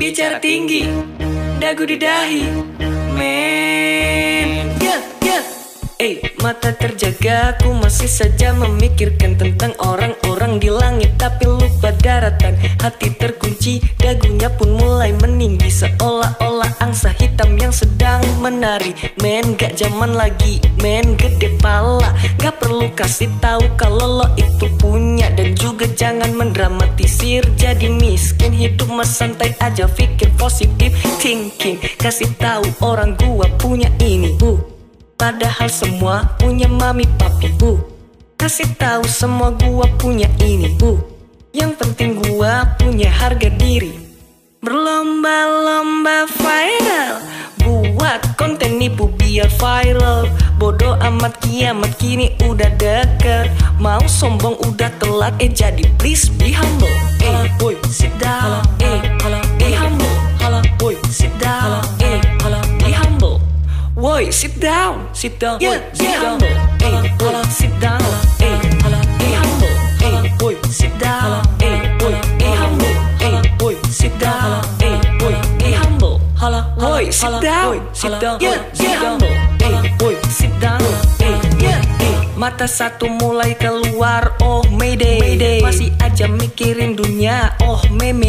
Bicara tinggi, dagu di dahi Men, Eh, mata terjaga, aku masih saja memikirkan tentang orang-orang di langit. Tapi lupa daratan, hati terkunci, dagunya pun mulai meninggi. Seolah-olah angsa hitam yang sedang menari. Men, gak zaman lagi, men gede pala. Gak perlu kasih tahu kalau lo itu punya. Dan juga jangan mendramatisir jadi miskin. Hidup mas santai aja, pikir positif thinking. Kasih tahu orang gua punya ini, bu Padahal semua punya mami papi bu. Kasih tahu semua gua punya ini bu. Yang penting gua punya harga diri. Berlomba-lomba viral. Buat konten nipu biar viral. Bodoh amat kiamat kini udah deket Mau sombong udah telat Eh jadi please be humble. Eh boy Woi, sit down, sit down, yeah, sit yeah. down, hey, boy, sit down, hey, hey, humble, hey, boy, sit down, hey, boy, hey, humble, hey, boy, sit down, hey, boy, hey, humble, boy, sit down, sit down, yeah, yeah, humble, hey, boy, sit down, hey, yeah, hey. Mata satu mulai keluar, oh mayday, mayday. Masih aja mikirin dunia, oh meme.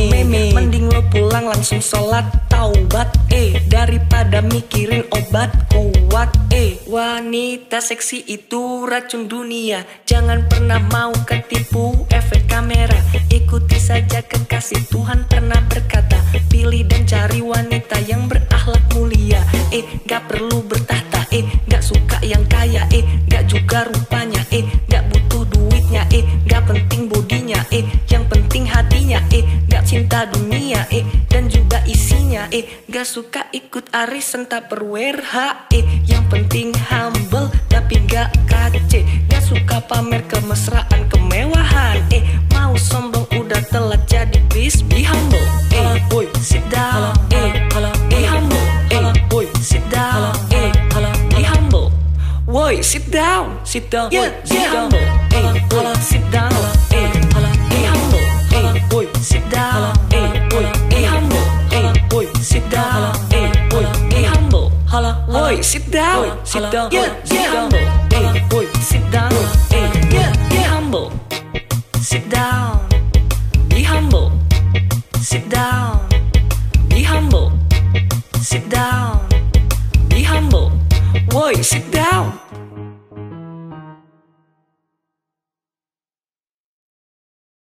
Langsung sholat taubat, eh Daripada mikirin obat kuat, eh. Wanita seksi itu racun dunia. Jangan pernah mau ketipu efek kamera. Ikuti saja kekasih Tuhan pernah berkata Pilih dan cari wanita yang berakhlak mulia. Eh gak perlu bertahta, eh Gak suka yang kaya, eh Gak juga rupanya, eh Gak butuh duitnya, eh Gak penting bodinya, eh Yang penting hatinya, eh Gak cinta dunia, eh juga isinya, eh. Gak suka ikut arisan tak perwerha eh. Yang penting humble tapi gak kace. Gak suka pamer kemesraan kemewahan eh. Mau sombong udah telat jadi please be humble eh. Boy sit. Down eh. be humble eh. Boy sit. Down eh. be humble. Boy sit down. Sit down yeah, sit down. Eh. Boy sit down Boy, sit down. Sit down. Yeah, yeah, humble. Hey, boy, sit down. Hey, yeah, yeah, humble. Sit down. Be humble. Sit down. Be humble. Sit down. Be humble. Boy, sit down.